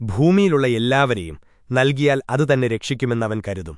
ഭൂമിയിലുള്ള എല്ലാവരെയും നൽകിയാൽ അതുതന്നെ രക്ഷിക്കുമെന്നവൻ കരുതും.